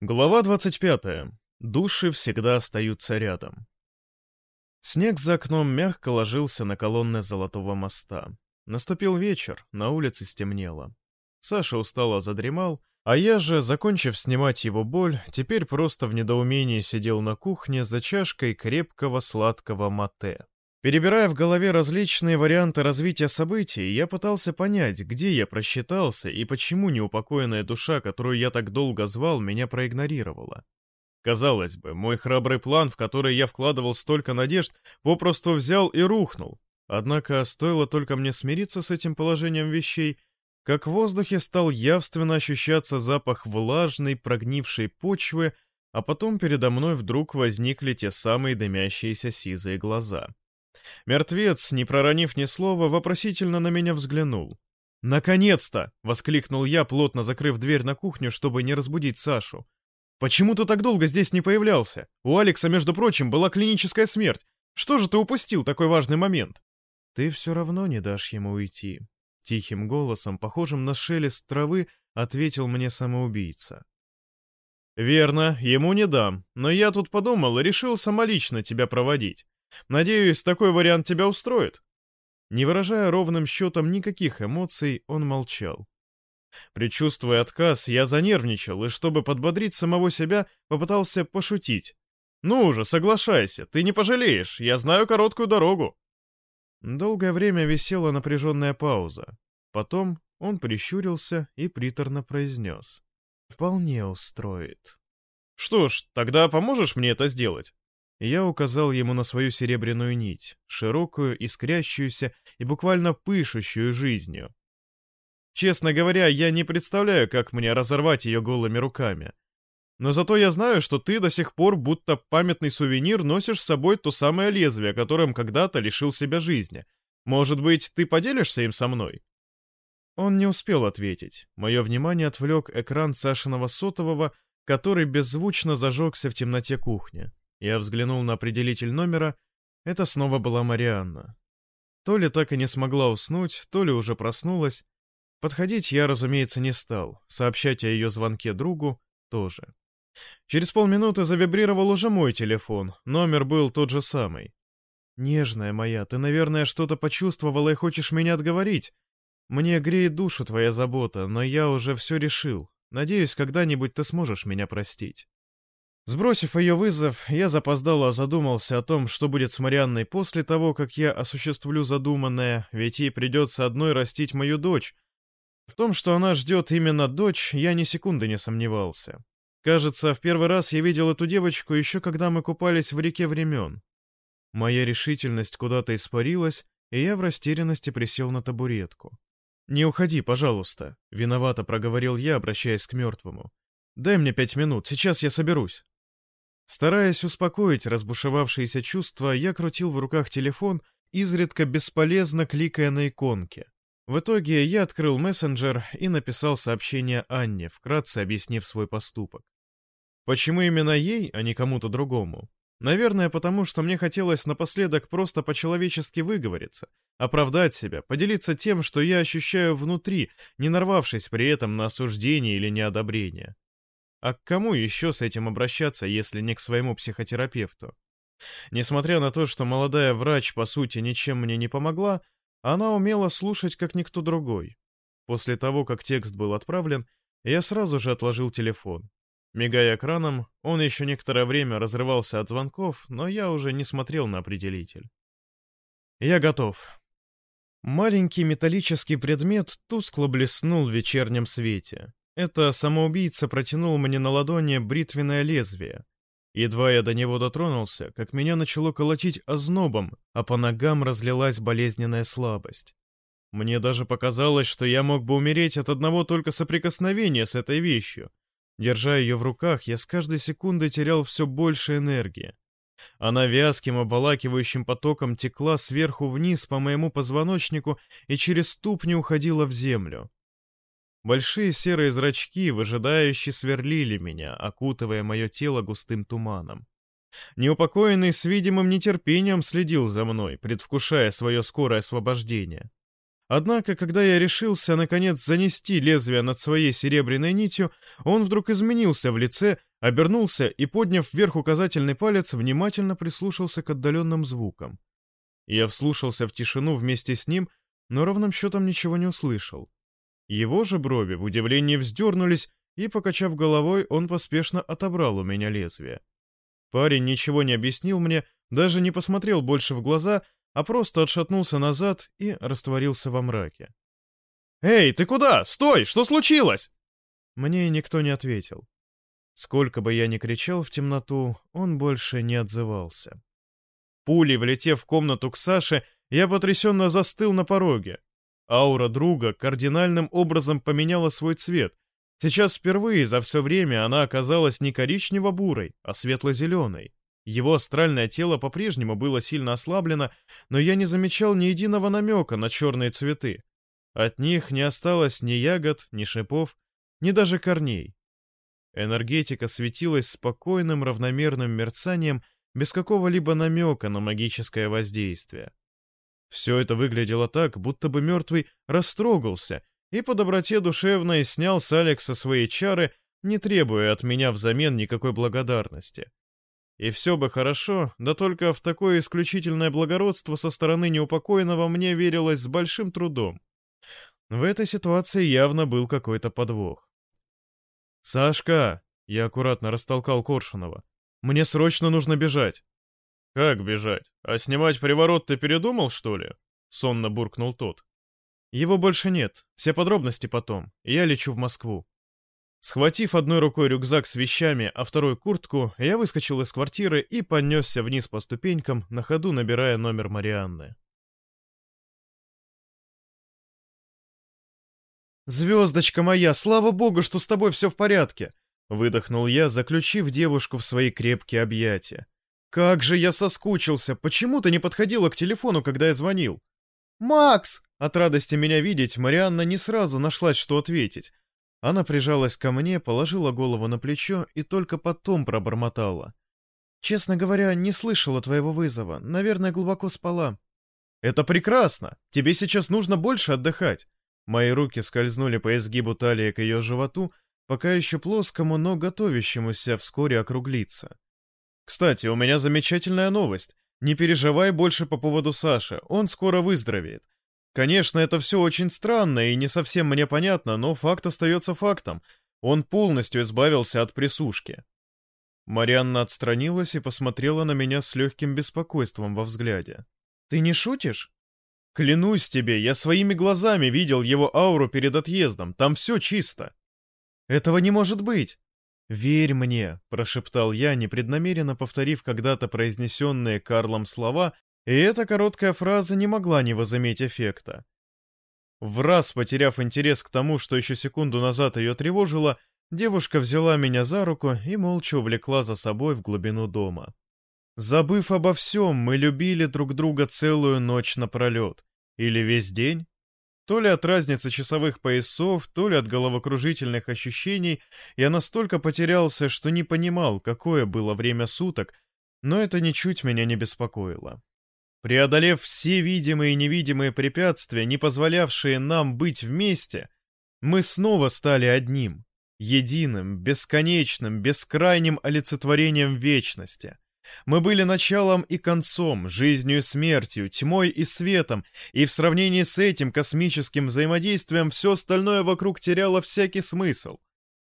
Глава 25. Души всегда остаются рядом. Снег за окном мягко ложился на колонны Золотого моста. Наступил вечер, на улице стемнело. Саша устало задремал, а я же, закончив снимать его боль, теперь просто в недоумении сидел на кухне за чашкой крепкого сладкого мате. Перебирая в голове различные варианты развития событий, я пытался понять, где я просчитался и почему неупокоенная душа, которую я так долго звал, меня проигнорировала. Казалось бы, мой храбрый план, в который я вкладывал столько надежд, попросту взял и рухнул. Однако стоило только мне смириться с этим положением вещей, как в воздухе стал явственно ощущаться запах влажной, прогнившей почвы, а потом передо мной вдруг возникли те самые дымящиеся сизые глаза. Мертвец, не проронив ни слова, вопросительно на меня взглянул. «Наконец-то!» — воскликнул я, плотно закрыв дверь на кухню, чтобы не разбудить Сашу. «Почему ты так долго здесь не появлялся? У Алекса, между прочим, была клиническая смерть. Что же ты упустил такой важный момент?» «Ты все равно не дашь ему уйти», — тихим голосом, похожим на шелест травы, ответил мне самоубийца. «Верно, ему не дам, но я тут подумал и решил самолично тебя проводить. Надеюсь, такой вариант тебя устроит?» Не выражая ровным счетом никаких эмоций, он молчал. Причувствуя отказ, я занервничал и, чтобы подбодрить самого себя, попытался пошутить. «Ну уже, соглашайся, ты не пожалеешь, я знаю короткую дорогу». Долгое время висела напряженная пауза. Потом он прищурился и приторно произнес. «Вполне устроит». «Что ж, тогда поможешь мне это сделать?» Я указал ему на свою серебряную нить, широкую, искрящуюся и буквально пышущую жизнью. Честно говоря, я не представляю, как мне разорвать ее голыми руками. Но зато я знаю, что ты до сих пор, будто памятный сувенир, носишь с собой то самое лезвие, которым когда-то лишил себя жизни. Может быть, ты поделишься им со мной?» Он не успел ответить. Мое внимание отвлек экран Сашиного сотового, который беззвучно зажегся в темноте кухни. Я взглянул на определитель номера. Это снова была Марианна. То ли так и не смогла уснуть, то ли уже проснулась. Подходить я, разумеется, не стал. Сообщать о ее звонке другу тоже. Через полминуты завибрировал уже мой телефон. Номер был тот же самый. «Нежная моя, ты, наверное, что-то почувствовала и хочешь меня отговорить. Мне греет душу твоя забота, но я уже все решил. Надеюсь, когда-нибудь ты сможешь меня простить». Сбросив ее вызов, я запоздало задумался о том, что будет с Марианной после того, как я осуществлю задуманное, ведь ей придется одной растить мою дочь. В том, что она ждет именно дочь, я ни секунды не сомневался. Кажется, в первый раз я видел эту девочку еще когда мы купались в реке времен. Моя решительность куда-то испарилась, и я в растерянности присел на табуретку. «Не уходи, пожалуйста», — виновато проговорил я, обращаясь к мертвому. «Дай мне пять минут, сейчас я соберусь». Стараясь успокоить разбушевавшиеся чувства, я крутил в руках телефон, изредка бесполезно кликая на иконки. В итоге я открыл мессенджер и написал сообщение Анне, вкратце объяснив свой поступок. Почему именно ей, а не кому-то другому? Наверное, потому что мне хотелось напоследок просто по-человечески выговориться, оправдать себя, поделиться тем, что я ощущаю внутри, не нарвавшись при этом на осуждение или неодобрение. А к кому еще с этим обращаться, если не к своему психотерапевту? Несмотря на то, что молодая врач, по сути, ничем мне не помогла, она умела слушать, как никто другой. После того, как текст был отправлен, я сразу же отложил телефон. Мигая экраном, он еще некоторое время разрывался от звонков, но я уже не смотрел на определитель. Я готов. Маленький металлический предмет тускло блеснул в вечернем свете. Это самоубийца протянул мне на ладони бритвенное лезвие. Едва я до него дотронулся, как меня начало колотить ознобом, а по ногам разлилась болезненная слабость. Мне даже показалось, что я мог бы умереть от одного только соприкосновения с этой вещью. Держа ее в руках, я с каждой секундой терял все больше энергии. Она вязким обволакивающим потоком текла сверху вниз по моему позвоночнику и через ступни уходила в землю. Большие серые зрачки, выжидающе сверлили меня, окутывая мое тело густым туманом. Неупокоенный с видимым нетерпением следил за мной, предвкушая свое скорое освобождение. Однако, когда я решился, наконец, занести лезвие над своей серебряной нитью, он вдруг изменился в лице, обернулся и, подняв вверх указательный палец, внимательно прислушался к отдаленным звукам. Я вслушался в тишину вместе с ним, но ровным счетом ничего не услышал. Его же брови в удивлении вздернулись, и, покачав головой, он поспешно отобрал у меня лезвие. Парень ничего не объяснил мне, даже не посмотрел больше в глаза, а просто отшатнулся назад и растворился во мраке. «Эй, ты куда? Стой! Что случилось?» Мне никто не ответил. Сколько бы я ни кричал в темноту, он больше не отзывался. Пулей влетев в комнату к Саше, я потрясенно застыл на пороге. Аура друга кардинальным образом поменяла свой цвет. Сейчас впервые за все время она оказалась не коричнево-бурой, а светло-зеленой. Его астральное тело по-прежнему было сильно ослаблено, но я не замечал ни единого намека на черные цветы. От них не осталось ни ягод, ни шипов, ни даже корней. Энергетика светилась спокойным равномерным мерцанием, без какого-либо намека на магическое воздействие. Все это выглядело так, будто бы мертвый растрогался и по доброте душевной снял с Алекса свои чары, не требуя от меня взамен никакой благодарности. И все бы хорошо, да только в такое исключительное благородство со стороны неупокоенного мне верилось с большим трудом. В этой ситуации явно был какой-то подвох. «Сашка!» — я аккуратно растолкал Коршунова. «Мне срочно нужно бежать». «Как бежать? А снимать приворот ты передумал, что ли?» — сонно буркнул тот. «Его больше нет. Все подробности потом. Я лечу в Москву». Схватив одной рукой рюкзак с вещами, а второй куртку, я выскочил из квартиры и понесся вниз по ступенькам, на ходу набирая номер Марианны. «Звездочка моя, слава богу, что с тобой все в порядке!» Выдохнул я, заключив девушку в свои крепкие объятия. «Как же я соскучился! Почему ты не подходила к телефону, когда я звонил?» «Макс!» От радости меня видеть, Марианна не сразу нашлась, что ответить. Она прижалась ко мне, положила голову на плечо и только потом пробормотала. «Честно говоря, не слышала твоего вызова. Наверное, глубоко спала». «Это прекрасно! Тебе сейчас нужно больше отдыхать. Мои руки скользнули по изгибу талии к ее животу, пока еще плоскому, но готовящемуся вскоре округлиться. «Кстати, у меня замечательная новость. Не переживай больше по поводу Саши, он скоро выздоровеет. Конечно, это все очень странно и не совсем мне понятно, но факт остается фактом. Он полностью избавился от присушки». Марианна отстранилась и посмотрела на меня с легким беспокойством во взгляде. «Ты не шутишь?» Клянусь тебе, я своими глазами видел его ауру перед отъездом, там все чисто. Этого не может быть. «Верь мне», — прошептал я, непреднамеренно повторив когда-то произнесенные Карлом слова, и эта короткая фраза не могла не возыметь эффекта. В раз потеряв интерес к тому, что еще секунду назад ее тревожило, девушка взяла меня за руку и молча увлекла за собой в глубину дома. Забыв обо всем, мы любили друг друга целую ночь напролет. Или весь день? То ли от разницы часовых поясов, то ли от головокружительных ощущений, я настолько потерялся, что не понимал, какое было время суток, но это ничуть меня не беспокоило. Преодолев все видимые и невидимые препятствия, не позволявшие нам быть вместе, мы снова стали одним, единым, бесконечным, бескрайним олицетворением вечности — мы были началом и концом, жизнью и смертью, тьмой и светом, и в сравнении с этим космическим взаимодействием все остальное вокруг теряло всякий смысл.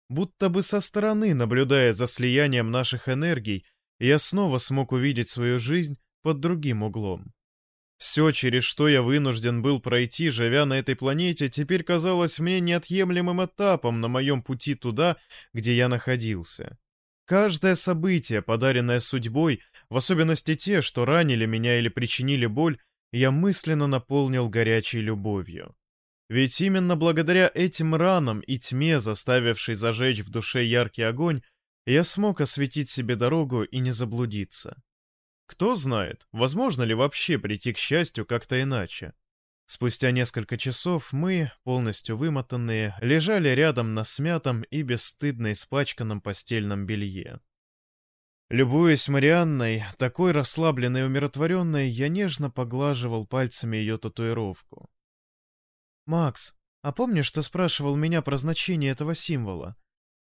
Будто бы со стороны, наблюдая за слиянием наших энергий, я снова смог увидеть свою жизнь под другим углом. Все, через что я вынужден был пройти, живя на этой планете, теперь казалось мне неотъемлемым этапом на моем пути туда, где я находился. Каждое событие, подаренное судьбой, в особенности те, что ранили меня или причинили боль, я мысленно наполнил горячей любовью. Ведь именно благодаря этим ранам и тьме, заставившей зажечь в душе яркий огонь, я смог осветить себе дорогу и не заблудиться. Кто знает, возможно ли вообще прийти к счастью как-то иначе. Спустя несколько часов мы, полностью вымотанные, лежали рядом на смятом и бесстыдно испачканном постельном белье. Любуясь Марианной, такой расслабленной и умиротворенной, я нежно поглаживал пальцами ее татуировку. «Макс, а помнишь, ты спрашивал меня про значение этого символа?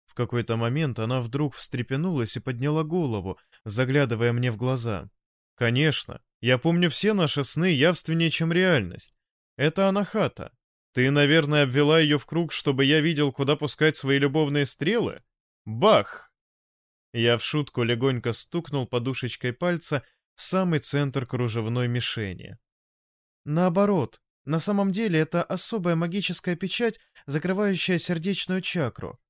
В какой-то момент она вдруг встрепенулась и подняла голову, заглядывая мне в глаза. «Конечно, я помню все наши сны явственнее, чем реальность. Это Анахата. Ты, наверное, обвела ее в круг, чтобы я видел, куда пускать свои любовные стрелы? Бах!» Я в шутку легонько стукнул подушечкой пальца в самый центр кружевной мишени. Наоборот, на самом деле это особая магическая печать, закрывающая сердечную чакру.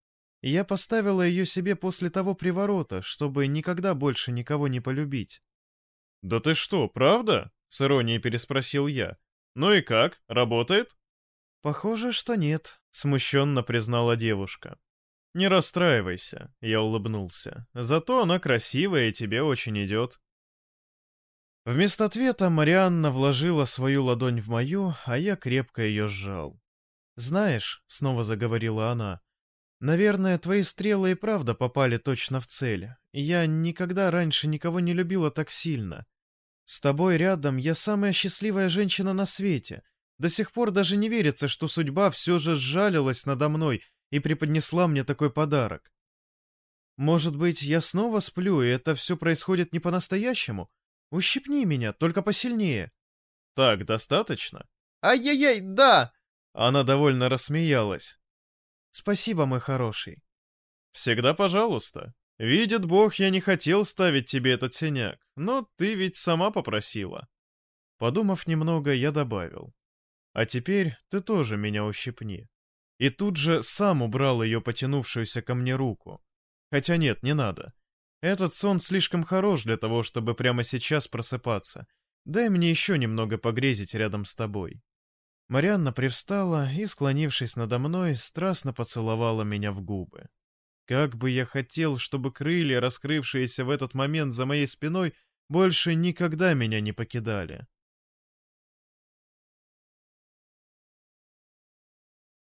Я поставила ее себе после того приворота, чтобы никогда больше никого не полюбить. «Да ты что, правда?» — с иронией переспросил я. «Ну и как, работает?» «Похоже, что нет», — смущенно признала девушка. «Не расстраивайся», — я улыбнулся. «Зато она красивая и тебе очень идет». Вместо ответа Марианна вложила свою ладонь в мою, а я крепко ее сжал. «Знаешь», — снова заговорила она, Наверное, твои стрелы и правда попали точно в цель. Я никогда раньше никого не любила так сильно. С тобой рядом я самая счастливая женщина на свете. До сих пор даже не верится, что судьба все же сжалилась надо мной и преподнесла мне такой подарок. Может быть, я снова сплю, и это все происходит не по-настоящему? Ущипни меня, только посильнее. Так, достаточно? Ай-яй-яй, да! Она довольно рассмеялась. Спасибо, мой хороший. Всегда пожалуйста. Видит Бог, я не хотел ставить тебе этот синяк, но ты ведь сама попросила. Подумав немного, я добавил. А теперь ты тоже меня ущипни. И тут же сам убрал ее потянувшуюся ко мне руку. Хотя нет, не надо. Этот сон слишком хорош для того, чтобы прямо сейчас просыпаться. Дай мне еще немного погрезить рядом с тобой. Марианна привстала и, склонившись надо мной, страстно поцеловала меня в губы. Как бы я хотел, чтобы крылья, раскрывшиеся в этот момент за моей спиной, больше никогда меня не покидали.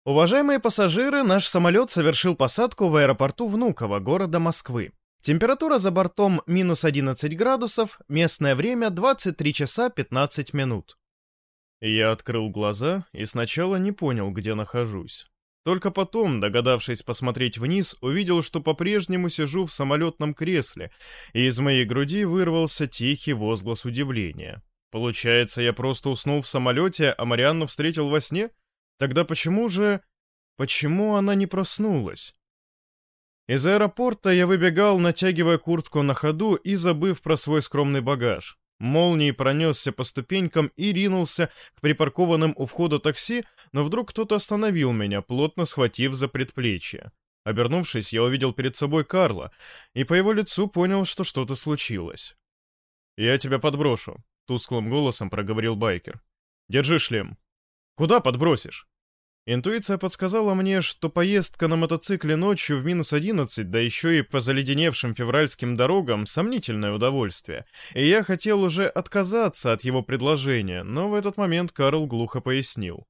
Уважаемые пассажиры, наш самолет совершил посадку в аэропорту Внуково, города Москвы. Температура за бортом минус 11 градусов, местное время 23 часа 15 минут. Я открыл глаза и сначала не понял, где нахожусь. Только потом, догадавшись посмотреть вниз, увидел, что по-прежнему сижу в самолетном кресле, и из моей груди вырвался тихий возглас удивления. Получается, я просто уснул в самолете, а Марианну встретил во сне? Тогда почему же... Почему она не проснулась? Из аэропорта я выбегал, натягивая куртку на ходу и забыв про свой скромный багаж. Молнией пронесся по ступенькам и ринулся к припаркованным у входа такси, но вдруг кто-то остановил меня, плотно схватив за предплечье. Обернувшись, я увидел перед собой Карла, и по его лицу понял, что что-то случилось. «Я тебя подброшу», — тусклым голосом проговорил байкер. «Держи шлем». «Куда подбросишь?» Интуиция подсказала мне, что поездка на мотоцикле ночью в минус 11, да еще и по заледеневшим февральским дорогам, сомнительное удовольствие, и я хотел уже отказаться от его предложения, но в этот момент Карл глухо пояснил.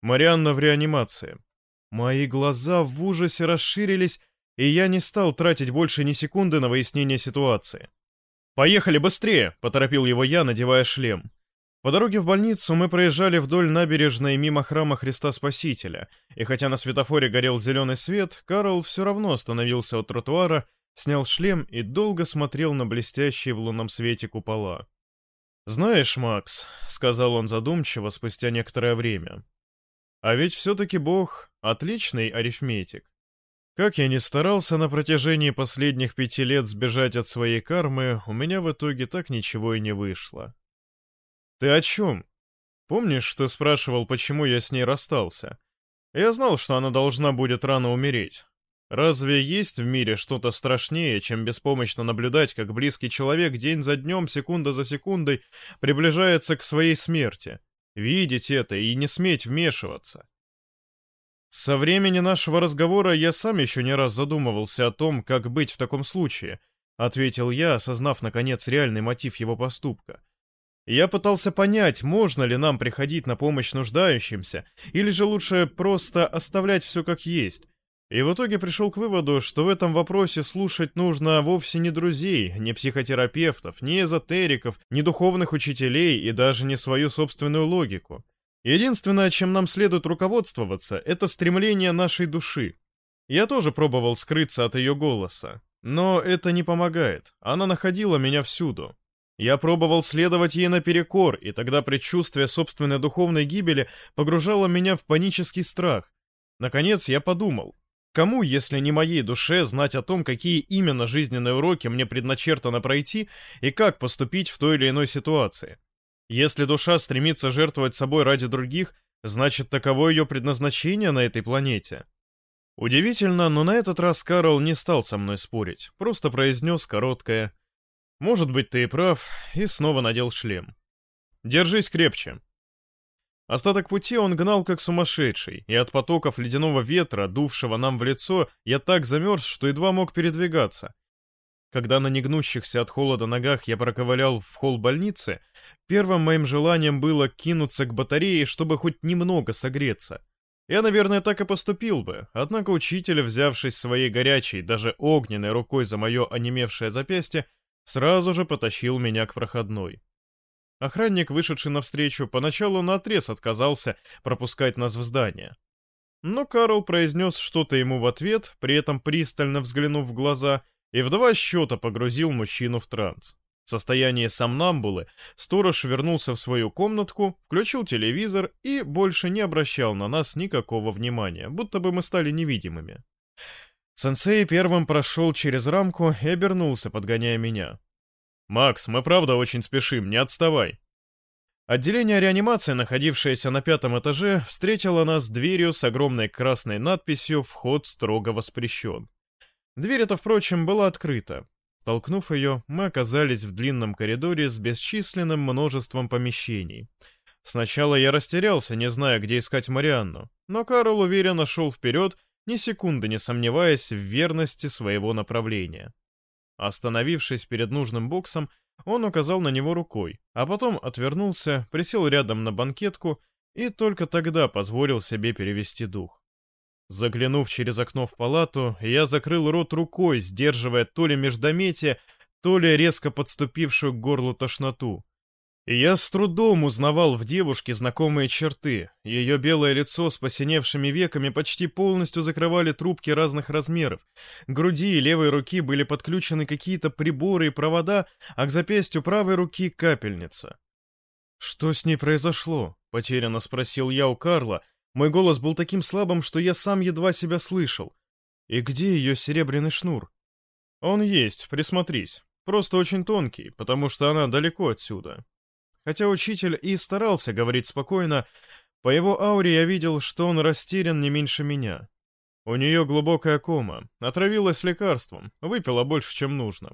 «Марианна в реанимации». Мои глаза в ужасе расширились, и я не стал тратить больше ни секунды на выяснение ситуации. «Поехали быстрее!» — поторопил его я, надевая шлем. По дороге в больницу мы проезжали вдоль набережной мимо храма Христа Спасителя, и хотя на светофоре горел зеленый свет, Карл все равно остановился у тротуара, снял шлем и долго смотрел на блестящие в лунном свете купола. «Знаешь, Макс», — сказал он задумчиво спустя некоторое время, — «а ведь все-таки Бог — отличный арифметик. Как я ни старался на протяжении последних пяти лет сбежать от своей кармы, у меня в итоге так ничего и не вышло. «Ты о чем? Помнишь, что спрашивал, почему я с ней расстался? Я знал, что она должна будет рано умереть. Разве есть в мире что-то страшнее, чем беспомощно наблюдать, как близкий человек день за днем, секунда за секундой приближается к своей смерти? Видеть это и не сметь вмешиваться. Со времени нашего разговора я сам еще не раз задумывался о том, как быть в таком случае, ответил я, осознав наконец реальный мотив его поступка. Я пытался понять, можно ли нам приходить на помощь нуждающимся, или же лучше просто оставлять все как есть. И в итоге пришел к выводу, что в этом вопросе слушать нужно вовсе не друзей, не психотерапевтов, не эзотериков, не духовных учителей и даже не свою собственную логику. Единственное, чем нам следует руководствоваться, это стремление нашей души. Я тоже пробовал скрыться от ее голоса, но это не помогает, она находила меня всюду. Я пробовал следовать ей наперекор, и тогда предчувствие собственной духовной гибели погружало меня в панический страх. Наконец я подумал, кому, если не моей душе, знать о том, какие именно жизненные уроки мне предначертано пройти и как поступить в той или иной ситуации. Если душа стремится жертвовать собой ради других, значит, таково ее предназначение на этой планете. Удивительно, но на этот раз Карл не стал со мной спорить, просто произнес короткое «Может быть, ты и прав», и снова надел шлем. «Держись крепче». Остаток пути он гнал как сумасшедший, и от потоков ледяного ветра, дувшего нам в лицо, я так замерз, что едва мог передвигаться. Когда на негнущихся от холода ногах я проковылял в холл больницы, первым моим желанием было кинуться к батарее, чтобы хоть немного согреться. Я, наверное, так и поступил бы, однако учитель, взявшись своей горячей, даже огненной рукой за мое онемевшее запястье, сразу же потащил меня к проходной. Охранник, вышедший навстречу, поначалу наотрез отказался пропускать нас в здание. Но Карл произнес что-то ему в ответ, при этом пристально взглянув в глаза, и в два счета погрузил мужчину в транс. В состоянии сомнамбулы сторож вернулся в свою комнатку, включил телевизор и больше не обращал на нас никакого внимания, будто бы мы стали невидимыми. Сенсей первым прошел через рамку и обернулся, подгоняя меня. «Макс, мы правда очень спешим, не отставай». Отделение реанимации, находившееся на пятом этаже, встретило нас дверью с огромной красной надписью «Вход строго воспрещен». Дверь эта, впрочем, была открыта. Толкнув ее, мы оказались в длинном коридоре с бесчисленным множеством помещений. Сначала я растерялся, не зная, где искать Марианну, но Карл уверенно шел вперед, ни секунды не сомневаясь в верности своего направления. Остановившись перед нужным боксом, он указал на него рукой, а потом отвернулся, присел рядом на банкетку и только тогда позволил себе перевести дух. Заглянув через окно в палату, я закрыл рот рукой, сдерживая то ли междометие, то ли резко подступившую к горлу тошноту. Я с трудом узнавал в девушке знакомые черты. Ее белое лицо с посиневшими веками почти полностью закрывали трубки разных размеров. Груди и левой руки были подключены какие-то приборы и провода, а к запястью правой руки капельница. «Что с ней произошло?» — потерянно спросил я у Карла. Мой голос был таким слабым, что я сам едва себя слышал. «И где ее серебряный шнур?» «Он есть, присмотрись. Просто очень тонкий, потому что она далеко отсюда. Хотя учитель и старался говорить спокойно, по его ауре я видел, что он растерян не меньше меня. У нее глубокая кома, отравилась лекарством, выпила больше, чем нужно.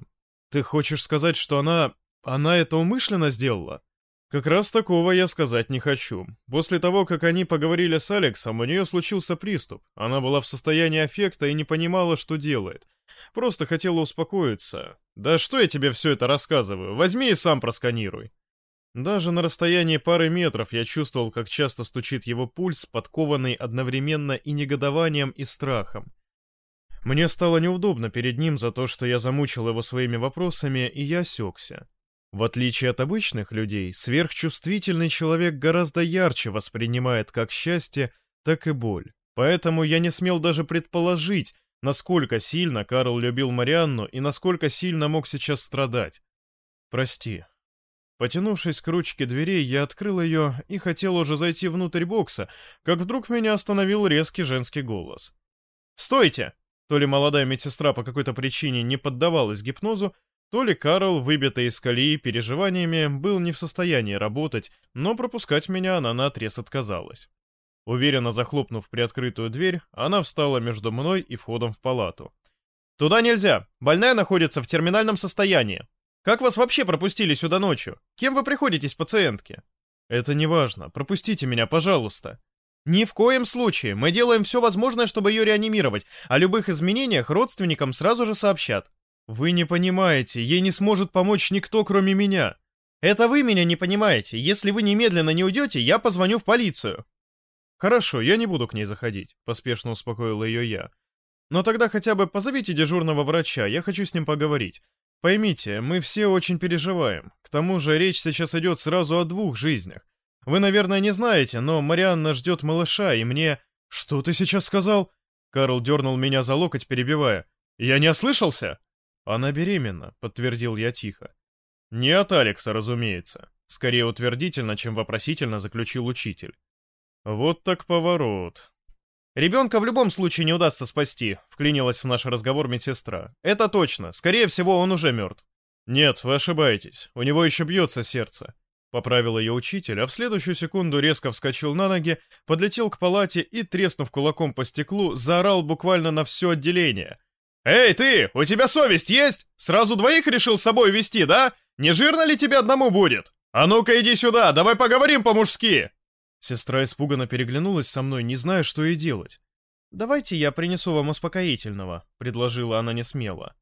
Ты хочешь сказать, что она... она это умышленно сделала? Как раз такого я сказать не хочу. После того, как они поговорили с Алексом, у нее случился приступ. Она была в состоянии аффекта и не понимала, что делает. Просто хотела успокоиться. Да что я тебе все это рассказываю? Возьми и сам просканируй. Даже на расстоянии пары метров я чувствовал, как часто стучит его пульс, подкованный одновременно и негодованием, и страхом. Мне стало неудобно перед ним за то, что я замучил его своими вопросами, и я осекся. В отличие от обычных людей, сверхчувствительный человек гораздо ярче воспринимает как счастье, так и боль. Поэтому я не смел даже предположить, насколько сильно Карл любил Марианну и насколько сильно мог сейчас страдать. «Прости», Потянувшись к ручке двери, я открыл ее и хотел уже зайти внутрь бокса, как вдруг меня остановил резкий женский голос. «Стойте!» То ли молодая медсестра по какой-то причине не поддавалась гипнозу, то ли Карл, выбитый из колеи переживаниями, был не в состоянии работать, но пропускать меня она наотрез отказалась. Уверенно захлопнув приоткрытую дверь, она встала между мной и входом в палату. «Туда нельзя! Больная находится в терминальном состоянии!» Как вас вообще пропустили сюда ночью? Кем вы приходитесь пациентке? Это не важно. Пропустите меня, пожалуйста. Ни в коем случае. Мы делаем все возможное, чтобы ее реанимировать. О любых изменениях родственникам сразу же сообщат. Вы не понимаете, ей не сможет помочь никто, кроме меня. Это вы меня не понимаете. Если вы немедленно не уйдете, я позвоню в полицию. Хорошо, я не буду к ней заходить, поспешно успокоила ее я. Но тогда хотя бы позовите дежурного врача, я хочу с ним поговорить. Поймите, мы все очень переживаем. К тому же речь сейчас идет сразу о двух жизнях. Вы, наверное, не знаете, но Марианна ждет малыша, и мне... Что ты сейчас сказал? Карл дернул меня за локоть, перебивая. «Я не ослышался?» «Она беременна», — подтвердил я тихо. «Не от Алекса, разумеется. Скорее утвердительно, чем вопросительно заключил учитель. Вот так поворот. «Ребенка в любом случае не удастся спасти», — вклинилась в наш разговор медсестра. «Это точно. Скорее всего, он уже мертв». «Нет, вы ошибаетесь. У него еще бьется сердце». Поправил ее учитель, а в следующую секунду резко вскочил на ноги, подлетел к палате и, треснув кулаком по стеклу, заорал буквально на все отделение. «Эй, ты! У тебя совесть есть? Сразу двоих решил с собой вести, да? Не жирно ли тебе одному будет? А ну-ка иди сюда, давай поговорим по-мужски!» Сестра испуганно переглянулась со мной, не зная, что ей делать. «Давайте я принесу вам успокоительного», — предложила она несмело.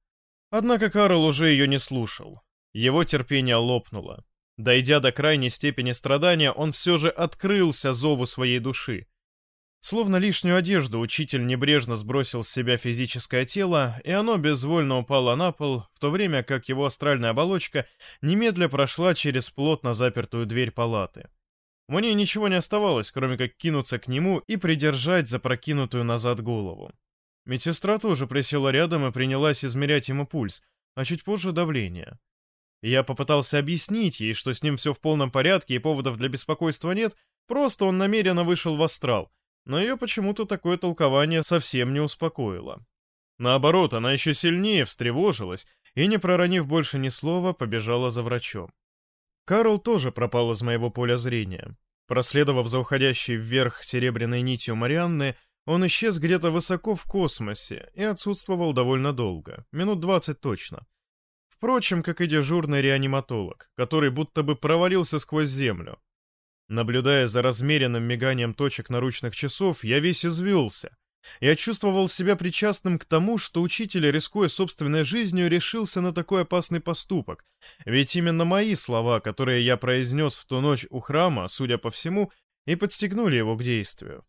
Однако Карл уже ее не слушал. Его терпение лопнуло. Дойдя до крайней степени страдания, он все же открылся зову своей души. Словно лишнюю одежду учитель небрежно сбросил с себя физическое тело, и оно безвольно упало на пол, в то время как его астральная оболочка немедля прошла через плотно запертую дверь палаты. Мне ничего не оставалось, кроме как кинуться к нему и придержать запрокинутую назад голову. Медсестра тоже присела рядом и принялась измерять ему пульс, а чуть позже давление. Я попытался объяснить ей, что с ним все в полном порядке и поводов для беспокойства нет, просто он намеренно вышел в астрал, но ее почему-то такое толкование совсем не успокоило. Наоборот, она еще сильнее встревожилась и, не проронив больше ни слова, побежала за врачом. Карл тоже пропал из моего поля зрения. Проследовав за уходящей вверх серебряной нитью Марианны, он исчез где-то высоко в космосе и отсутствовал довольно долго, минут двадцать точно. Впрочем, как и дежурный реаниматолог, который будто бы провалился сквозь землю. Наблюдая за размеренным миганием точек наручных часов, я весь извелся. Я чувствовал себя причастным к тому, что учитель, рискуя собственной жизнью, решился на такой опасный поступок. Ведь именно мои слова, которые я произнес в ту ночь у храма, судя по всему, и подстегнули его к действию.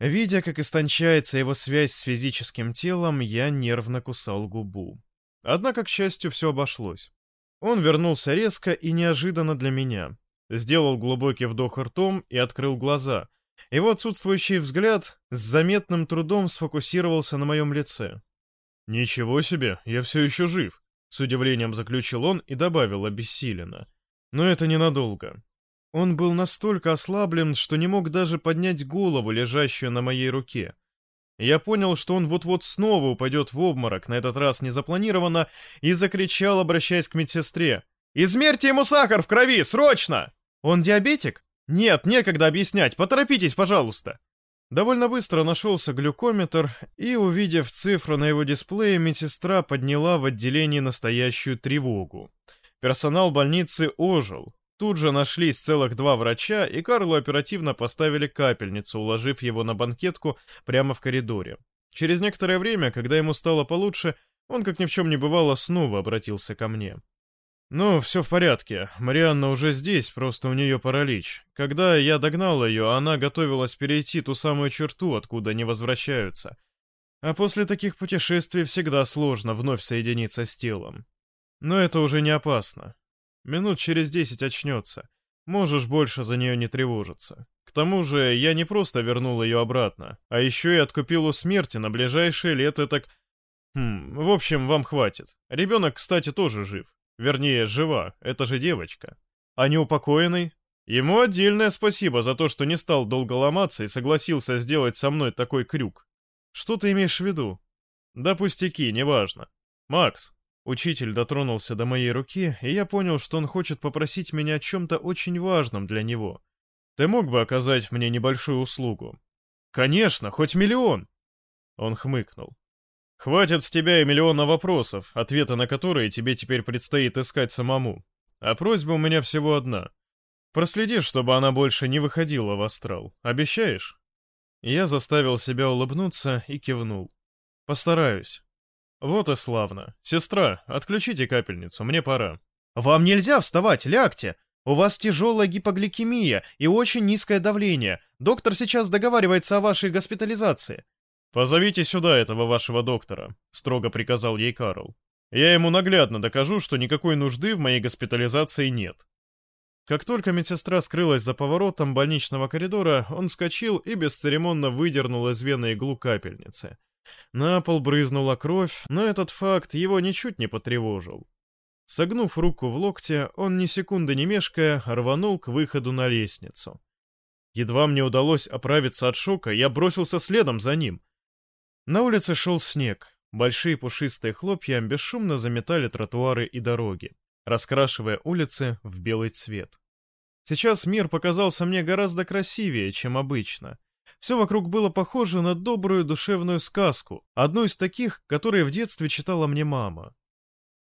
Видя, как истончается его связь с физическим телом, я нервно кусал губу. Однако, к счастью, все обошлось. Он вернулся резко и неожиданно для меня. Сделал глубокий вдох ртом и открыл глаза. Его отсутствующий взгляд с заметным трудом сфокусировался на моем лице. «Ничего себе, я все еще жив», — с удивлением заключил он и добавил обессиленно. «Но это ненадолго». Он был настолько ослаблен, что не мог даже поднять голову, лежащую на моей руке. Я понял, что он вот-вот снова упадет в обморок, на этот раз незапланированно, и закричал, обращаясь к медсестре. «Измерьте ему сахар в крови, срочно!» «Он диабетик?» «Нет, некогда объяснять, поторопитесь, пожалуйста!» Довольно быстро нашелся глюкометр, и, увидев цифру на его дисплее, медсестра подняла в отделении настоящую тревогу. Персонал больницы ожил. Тут же нашлись целых два врача, и Карлу оперативно поставили капельницу, уложив его на банкетку прямо в коридоре. Через некоторое время, когда ему стало получше, он, как ни в чем не бывало, снова обратился ко мне. «Ну, все в порядке. Марианна уже здесь, просто у нее паралич. Когда я догнал ее, она готовилась перейти ту самую черту, откуда не возвращаются. А после таких путешествий всегда сложно вновь соединиться с телом. Но это уже не опасно. Минут через десять очнется. Можешь больше за нее не тревожиться. К тому же я не просто вернул ее обратно, а еще и откупил у смерти на ближайшие лет так... Хм, в общем, вам хватит. Ребенок, кстати, тоже жив. Вернее, жива, это же девочка. А неупокоенный? Ему отдельное спасибо за то, что не стал долго ломаться и согласился сделать со мной такой крюк. Что ты имеешь в виду? Да пустяки, неважно. Макс, Учитель дотронулся до моей руки, и я понял, что он хочет попросить меня о чем-то очень важном для него. Ты мог бы оказать мне небольшую услугу? Конечно, хоть миллион! Он хмыкнул. Хватит с тебя и миллиона вопросов, ответы на которые тебе теперь предстоит искать самому. А просьба у меня всего одна. Проследи, чтобы она больше не выходила в астрал. Обещаешь? Я заставил себя улыбнуться и кивнул. Постараюсь. «Вот и славно. Сестра, отключите капельницу, мне пора». «Вам нельзя вставать, лягте! У вас тяжелая гипогликемия и очень низкое давление. Доктор сейчас договаривается о вашей госпитализации». «Позовите сюда этого вашего доктора», — строго приказал ей Карл. «Я ему наглядно докажу, что никакой нужды в моей госпитализации нет». Как только медсестра скрылась за поворотом больничного коридора, он вскочил и бесцеремонно выдернул из вены иглу капельницы. На пол брызнула кровь, но этот факт его ничуть не потревожил. Согнув руку в локте, он ни секунды не мешкая рванул к выходу на лестницу. Едва мне удалось оправиться от шока, я бросился следом за ним. На улице шел снег. Большие пушистые хлопья бесшумно заметали тротуары и дороги, раскрашивая улицы в белый цвет. Сейчас мир показался мне гораздо красивее, чем обычно. Все вокруг было похоже на добрую душевную сказку, одну из таких, которые в детстве читала мне мама.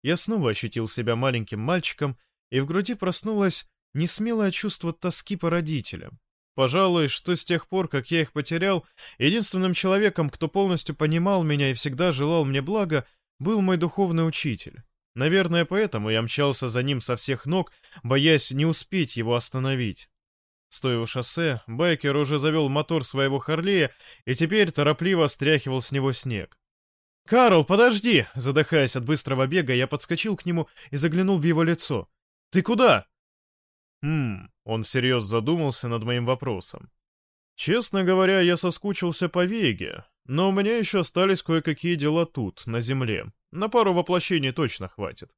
Я снова ощутил себя маленьким мальчиком, и в груди проснулось несмелое чувство тоски по родителям. Пожалуй, что с тех пор, как я их потерял, единственным человеком, кто полностью понимал меня и всегда желал мне блага, был мой духовный учитель. Наверное, поэтому я мчался за ним со всех ног, боясь не успеть его остановить. Стоя у шоссе, байкер уже завел мотор своего Харлея и теперь торопливо стряхивал с него снег. «Карл, подожди!» Задыхаясь от быстрого бега, я подскочил к нему и заглянул в его лицо. «Ты куда?» Хм, он всерьез задумался над моим вопросом. Честно говоря, я соскучился по Веге, но у меня еще остались кое-какие дела тут, на земле. На пару воплощений точно хватит.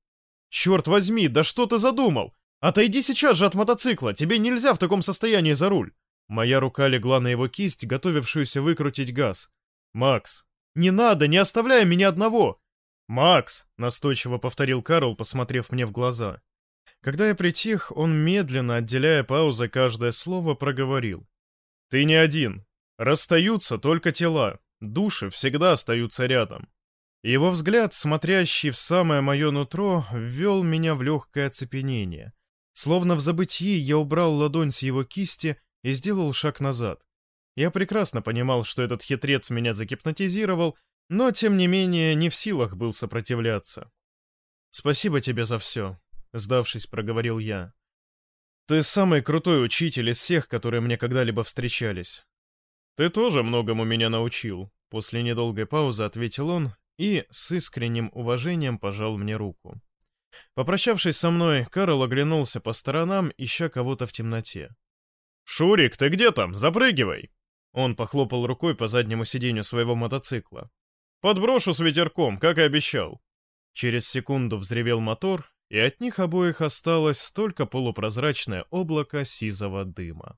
Черт возьми, да что ты задумал? Отойди сейчас же от мотоцикла, тебе нельзя в таком состоянии за руль. Моя рука легла на его кисть, готовившуюся выкрутить газ. «Макс, не надо, не оставляй меня одного!» «Макс!» — настойчиво повторил Карл, посмотрев мне в глаза. Когда я притих, он медленно, отделяя паузы каждое слово, проговорил. «Ты не один. Расстаются только тела. Души всегда остаются рядом». Его взгляд, смотрящий в самое мое нутро, ввел меня в легкое оцепенение. Словно в забытии я убрал ладонь с его кисти и сделал шаг назад. Я прекрасно понимал, что этот хитрец меня загипнотизировал, но, тем не менее, не в силах был сопротивляться. «Спасибо тебе за все», — сдавшись, проговорил я. «Ты самый крутой учитель из всех, которые мне когда-либо встречались». «Ты тоже многому меня научил», — после недолгой паузы ответил он и с искренним уважением пожал мне руку. Попрощавшись со мной, Карл оглянулся по сторонам, ища кого-то в темноте. «Шурик, ты где там? Запрыгивай!» Он похлопал рукой по заднему сиденью своего мотоцикла. «Подброшу с ветерком, как и обещал». Через секунду взревел мотор, и от них обоих осталось только полупрозрачное облако сизого дыма.